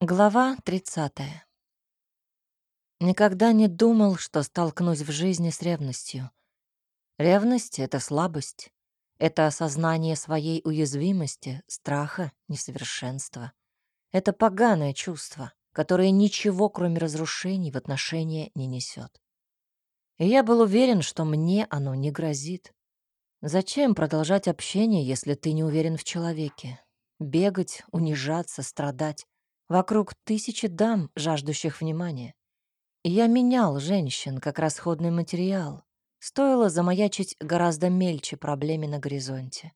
Глава 30. Никогда не думал, что столкнусь в жизни с ревностью. Ревность — это слабость. Это осознание своей уязвимости, страха, несовершенства. Это поганое чувство, которое ничего, кроме разрушений, в отношения не несет. И я был уверен, что мне оно не грозит. Зачем продолжать общение, если ты не уверен в человеке? Бегать, унижаться, страдать. Вокруг тысячи дам, жаждущих внимания. Я менял женщин как расходный материал. Стоило замаячить гораздо мельче проблеме на горизонте.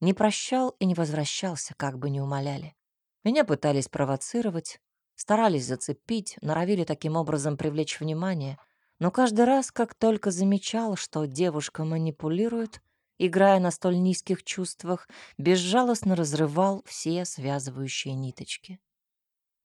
Не прощал и не возвращался, как бы ни умоляли. Меня пытались провоцировать, старались зацепить, норовили таким образом привлечь внимание, но каждый раз, как только замечал, что девушка манипулирует, играя на столь низких чувствах, безжалостно разрывал все связывающие ниточки.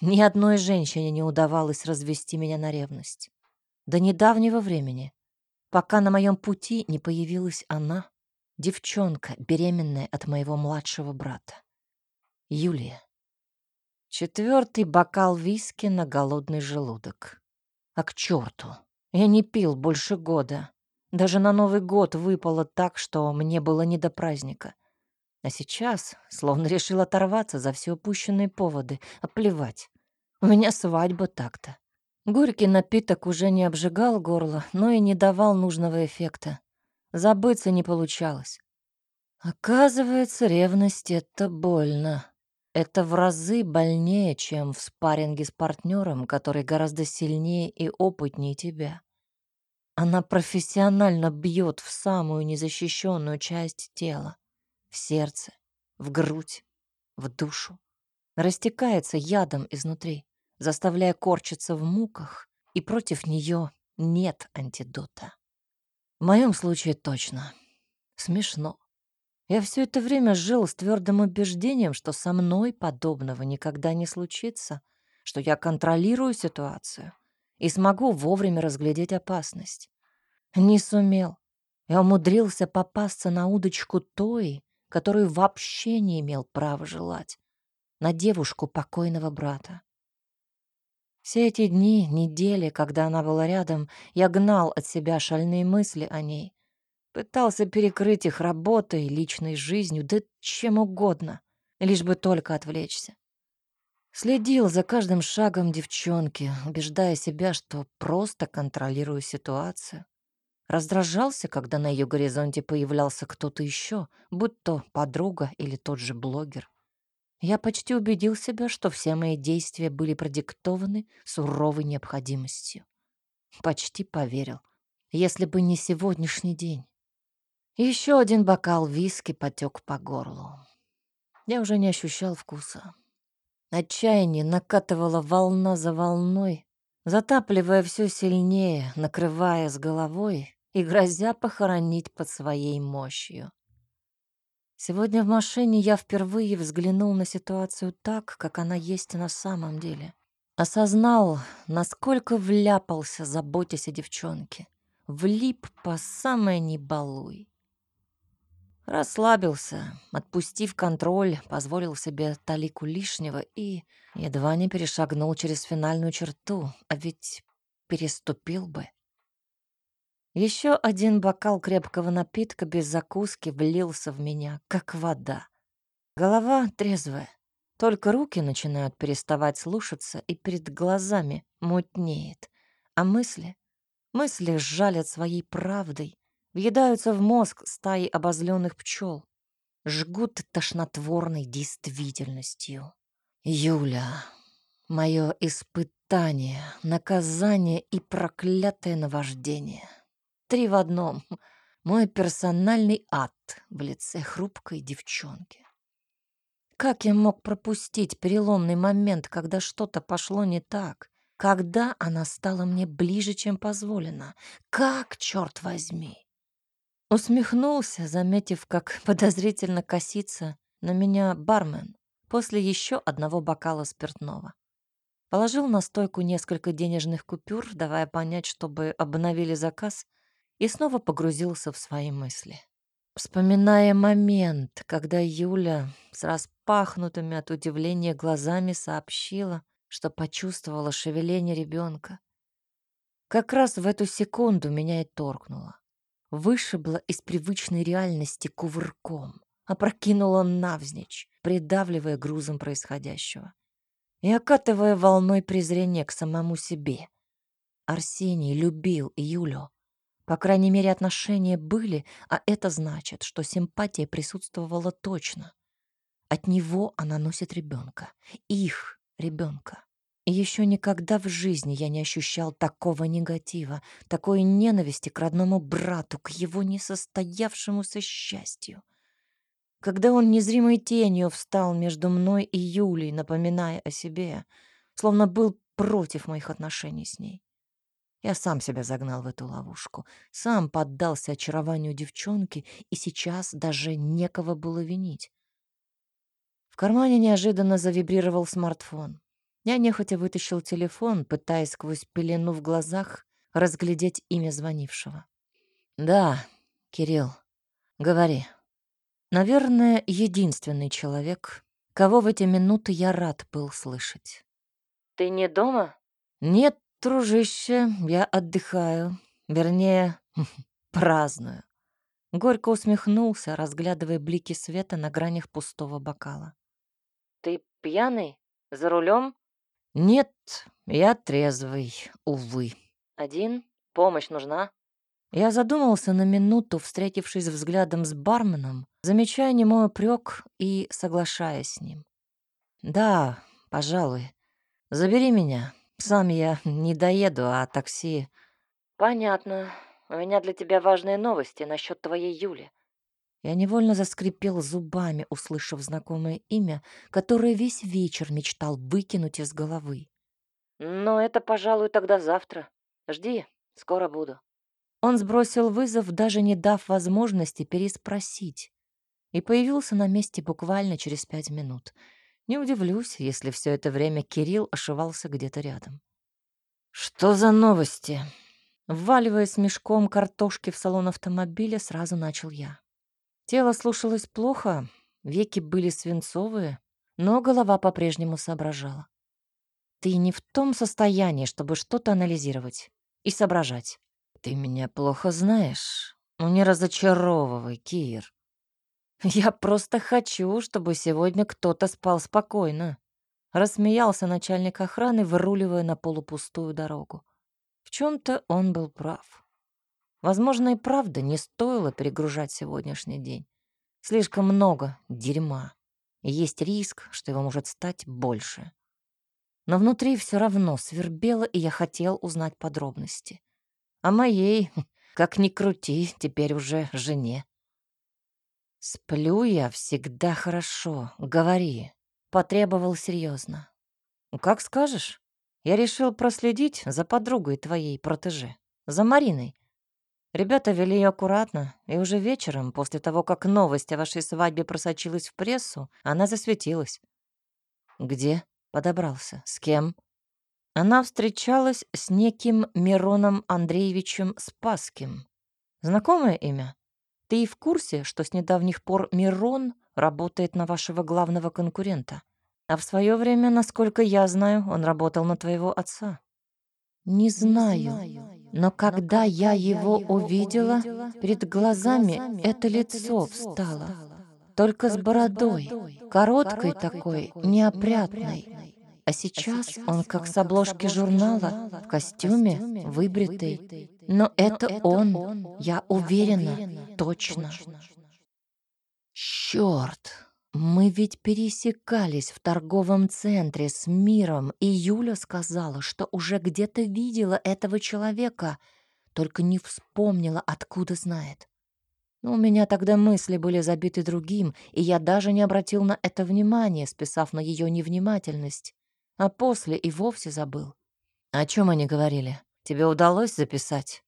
Ни одной женщине не удавалось развести меня на ревность. До недавнего времени, пока на моем пути не появилась она, девчонка, беременная от моего младшего брата. Юлия. Четвертый бокал виски на голодный желудок. А к черту, я не пил больше года. Даже на Новый год выпало так, что мне было не до праздника. А сейчас словно решил оторваться за все упущенные поводы. А плевать. У меня свадьба так-то. Горький напиток уже не обжигал горло, но и не давал нужного эффекта. Забыться не получалось. Оказывается, ревность — это больно. Это в разы больнее, чем в спарринге с партнером, который гораздо сильнее и опытнее тебя. Она профессионально бьет в самую незащищенную часть тела в сердце, в грудь, в душу. Растекается ядом изнутри, заставляя корчиться в муках, и против нее нет антидота. В моем случае точно. Смешно. Я все это время жил с твердым убеждением, что со мной подобного никогда не случится, что я контролирую ситуацию и смогу вовремя разглядеть опасность. Не сумел. Я умудрился попасться на удочку той, которую вообще не имел права желать, на девушку покойного брата. Все эти дни, недели, когда она была рядом, я гнал от себя шальные мысли о ней. Пытался перекрыть их работой, личной жизнью, да чем угодно, лишь бы только отвлечься. Следил за каждым шагом девчонки, убеждая себя, что просто контролирую ситуацию. Раздражался, когда на ее горизонте появлялся кто-то еще, будь то подруга или тот же блогер. Я почти убедил себя, что все мои действия были продиктованы суровой необходимостью. Почти поверил. Если бы не сегодняшний день. Еще один бокал виски потек по горлу. Я уже не ощущал вкуса. Отчаяние накатывало волна за волной, затапливая все сильнее, накрывая с головой и грозя похоронить под своей мощью. Сегодня в машине я впервые взглянул на ситуацию так, как она есть на самом деле. Осознал, насколько вляпался, заботясь о девчонке. Влип по самое не балуй. Расслабился, отпустив контроль, позволил себе талику лишнего и едва не перешагнул через финальную черту, а ведь переступил бы. Еще один бокал крепкого напитка без закуски влился в меня, как вода. Голова трезвая, только руки начинают переставать слушаться, и перед глазами мутнеет. А мысли? Мысли жалят своей правдой, въедаются в мозг стаи обозленных пчел, жгут тошнотворной действительностью. Юля, мое испытание, наказание и проклятое наваждение — Три в одном. Мой персональный ад в лице хрупкой девчонки. Как я мог пропустить переломный момент, когда что-то пошло не так? Когда она стала мне ближе, чем позволено? Как, черт возьми? Усмехнулся, заметив, как подозрительно косится на меня бармен после еще одного бокала спиртного. Положил на стойку несколько денежных купюр, давая понять, чтобы обновили заказ, и снова погрузился в свои мысли. Вспоминая момент, когда Юля с распахнутыми от удивления глазами сообщила, что почувствовала шевеление ребенка. Как раз в эту секунду меня и торкнуло. Вышибло из привычной реальности кувырком, опрокинуло навзничь, придавливая грузом происходящего и окатывая волной презрения к самому себе. Арсений любил Юлю. По крайней мере, отношения были, а это значит, что симпатия присутствовала точно. От него она носит ребенка. Их ребенка. И еще никогда в жизни я не ощущал такого негатива, такой ненависти к родному брату, к его несостоявшемуся счастью. Когда он незримой тенью встал между мной и Юлей, напоминая о себе, словно был против моих отношений с ней. Я сам себя загнал в эту ловушку, сам поддался очарованию девчонки, и сейчас даже некого было винить. В кармане неожиданно завибрировал смартфон. Я нехотя вытащил телефон, пытаясь сквозь пелену в глазах разглядеть имя звонившего. «Да, Кирилл, говори». Наверное, единственный человек, кого в эти минуты я рад был слышать. «Ты не дома?» «Нет, дружище, я отдыхаю. Вернее, праздную». Горько усмехнулся, разглядывая блики света на гранях пустого бокала. «Ты пьяный? За рулем? «Нет, я трезвый, увы». «Один? Помощь нужна?» Я задумался на минуту, встретившись взглядом с барменом, замечая немой упрек и соглашаясь с ним. «Да, пожалуй. Забери меня. Сам я не доеду, а такси...» «Понятно. У меня для тебя важные новости насчет твоей Юли». Я невольно заскрипел зубами, услышав знакомое имя, которое весь вечер мечтал выкинуть из головы. «Но это, пожалуй, тогда завтра. Жди, скоро буду». Он сбросил вызов, даже не дав возможности переспросить, и появился на месте буквально через пять минут. Не удивлюсь, если все это время Кирилл ошивался где-то рядом. «Что за новости?» Вваливаясь мешком картошки в салон автомобиля, сразу начал я. Тело слушалось плохо, веки были свинцовые, но голова по-прежнему соображала. Ты не в том состоянии, чтобы что-то анализировать и соображать. Ты меня плохо знаешь. Ну не разочаровывай, Кир. Я просто хочу, чтобы сегодня кто-то спал спокойно. Рассмеялся начальник охраны, выруливая на полупустую дорогу. В чем-то он был прав. Возможно, и правда не стоило перегружать сегодняшний день. Слишком много дерьма. Есть риск, что его может стать больше. Но внутри все равно свербело, и я хотел узнать подробности. О моей, как ни крути, теперь уже жене. «Сплю я всегда хорошо, говори», — потребовал серьезно. «Как скажешь. Я решил проследить за подругой твоей протеже, за Мариной. Ребята вели ее аккуратно, и уже вечером, после того, как новость о вашей свадьбе просочилась в прессу, она засветилась. Где? Подобрался. С кем? Она встречалась с неким Мироном Андреевичем Спасским. Знакомое имя? Ты и в курсе, что с недавних пор Мирон работает на вашего главного конкурента? А в свое время, насколько я знаю, он работал на твоего отца. Не знаю, но когда я его увидела, перед глазами это лицо встало. Только с бородой, короткой такой, неопрятной. А сейчас он как с обложки журнала, в костюме, выбритый. Но это он, я уверена, точно. Черт! Мы ведь пересекались в торговом центре с Миром, и Юля сказала, что уже где-то видела этого человека, только не вспомнила, откуда знает. Но у меня тогда мысли были забиты другим, и я даже не обратил на это внимания, списав на ее невнимательность а после и вовсе забыл. О чем они говорили? Тебе удалось записать?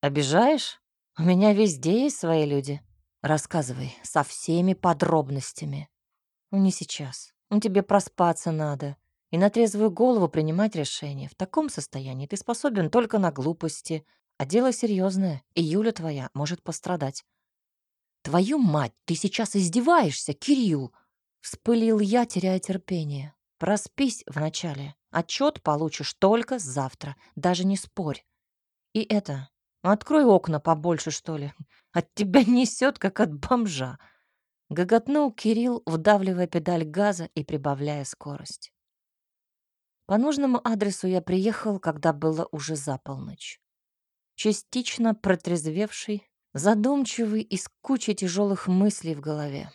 Обижаешь? У меня везде есть свои люди. Рассказывай со всеми подробностями. Ну, не сейчас. Ну, тебе проспаться надо. И на трезвую голову принимать решения. В таком состоянии ты способен только на глупости. А дело серьезное, и Юля твоя может пострадать. Твою мать, ты сейчас издеваешься, Кирилл! Вспылил я, теряя терпение. Проспись вначале. Отчет получишь только завтра. Даже не спорь. И это, открой окна побольше, что ли. От тебя несет, как от бомжа. Гоготнул Кирилл, вдавливая педаль газа и прибавляя скорость. По нужному адресу я приехал, когда было уже за полночь. Частично протрезвевший, задумчивый и с кучей тяжелых мыслей в голове.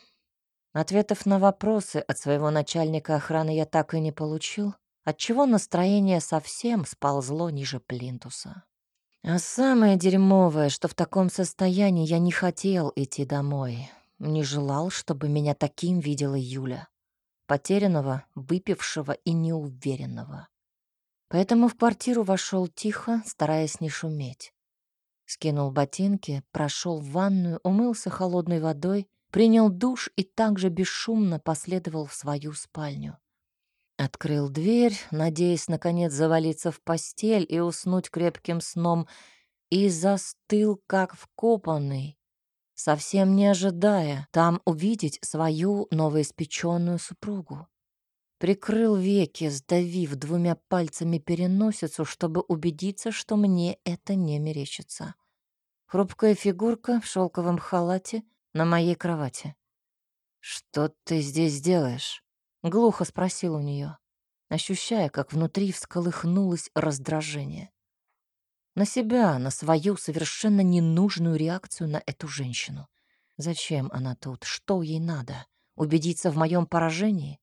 Ответов на вопросы от своего начальника охраны я так и не получил, отчего настроение совсем сползло ниже плинтуса. А самое дерьмовое, что в таком состоянии я не хотел идти домой, не желал, чтобы меня таким видела Юля потерянного, выпившего и неуверенного. Поэтому в квартиру вошел тихо, стараясь не шуметь. Скинул ботинки, прошел в ванную, умылся холодной водой, принял душ и также бесшумно последовал в свою спальню. Открыл дверь, надеясь, наконец, завалиться в постель и уснуть крепким сном, и застыл, как вкопанный, совсем не ожидая там увидеть свою новоиспеченную супругу. Прикрыл веки, сдавив двумя пальцами переносицу, чтобы убедиться, что мне это не мерещится. Хрупкая фигурка в шелковом халате на моей кровати. «Что ты здесь делаешь?» — глухо спросил у нее, ощущая, как внутри всколыхнулось раздражение на себя, на свою совершенно ненужную реакцию на эту женщину. Зачем она тут? Что ей надо? Убедиться в моем поражении?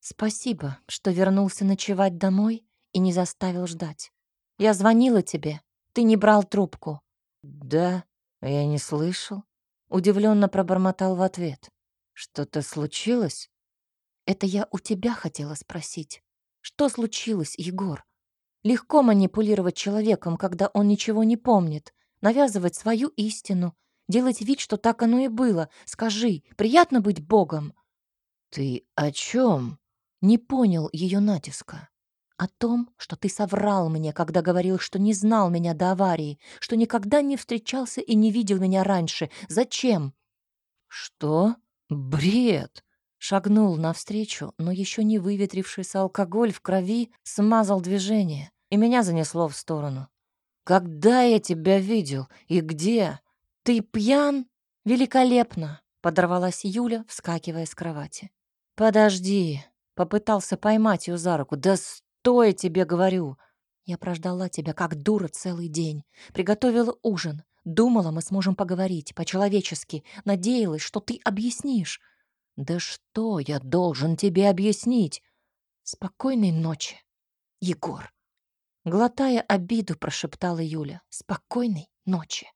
Спасибо, что вернулся ночевать домой и не заставил ждать. Я звонила тебе, ты не брал трубку. Да, я не слышал. Удивленно пробормотал в ответ. Что-то случилось? Это я у тебя хотела спросить. Что случилось, Егор? Легко манипулировать человеком, когда он ничего не помнит, навязывать свою истину, делать вид, что так оно и было. Скажи, приятно быть Богом? Ты о чем? Не понял ее натиска. О том, что ты соврал мне, когда говорил, что не знал меня до аварии, что никогда не встречался и не видел меня раньше. Зачем? Что? Бред! Шагнул навстречу, но еще не выветрившийся алкоголь в крови смазал движение и меня занесло в сторону. «Когда я тебя видел и где? Ты пьян? Великолепно!» — подорвалась Юля, вскакивая с кровати. «Подожди!» — попытался поймать ее за руку. «Да тебе говорю!» Я прождала тебя как дура целый день. Приготовила ужин. Думала, мы сможем поговорить по-человечески. Надеялась, что ты объяснишь. Да что я должен тебе объяснить? Спокойной ночи, Егор. Глотая обиду, прошептала Юля. «Спокойной ночи».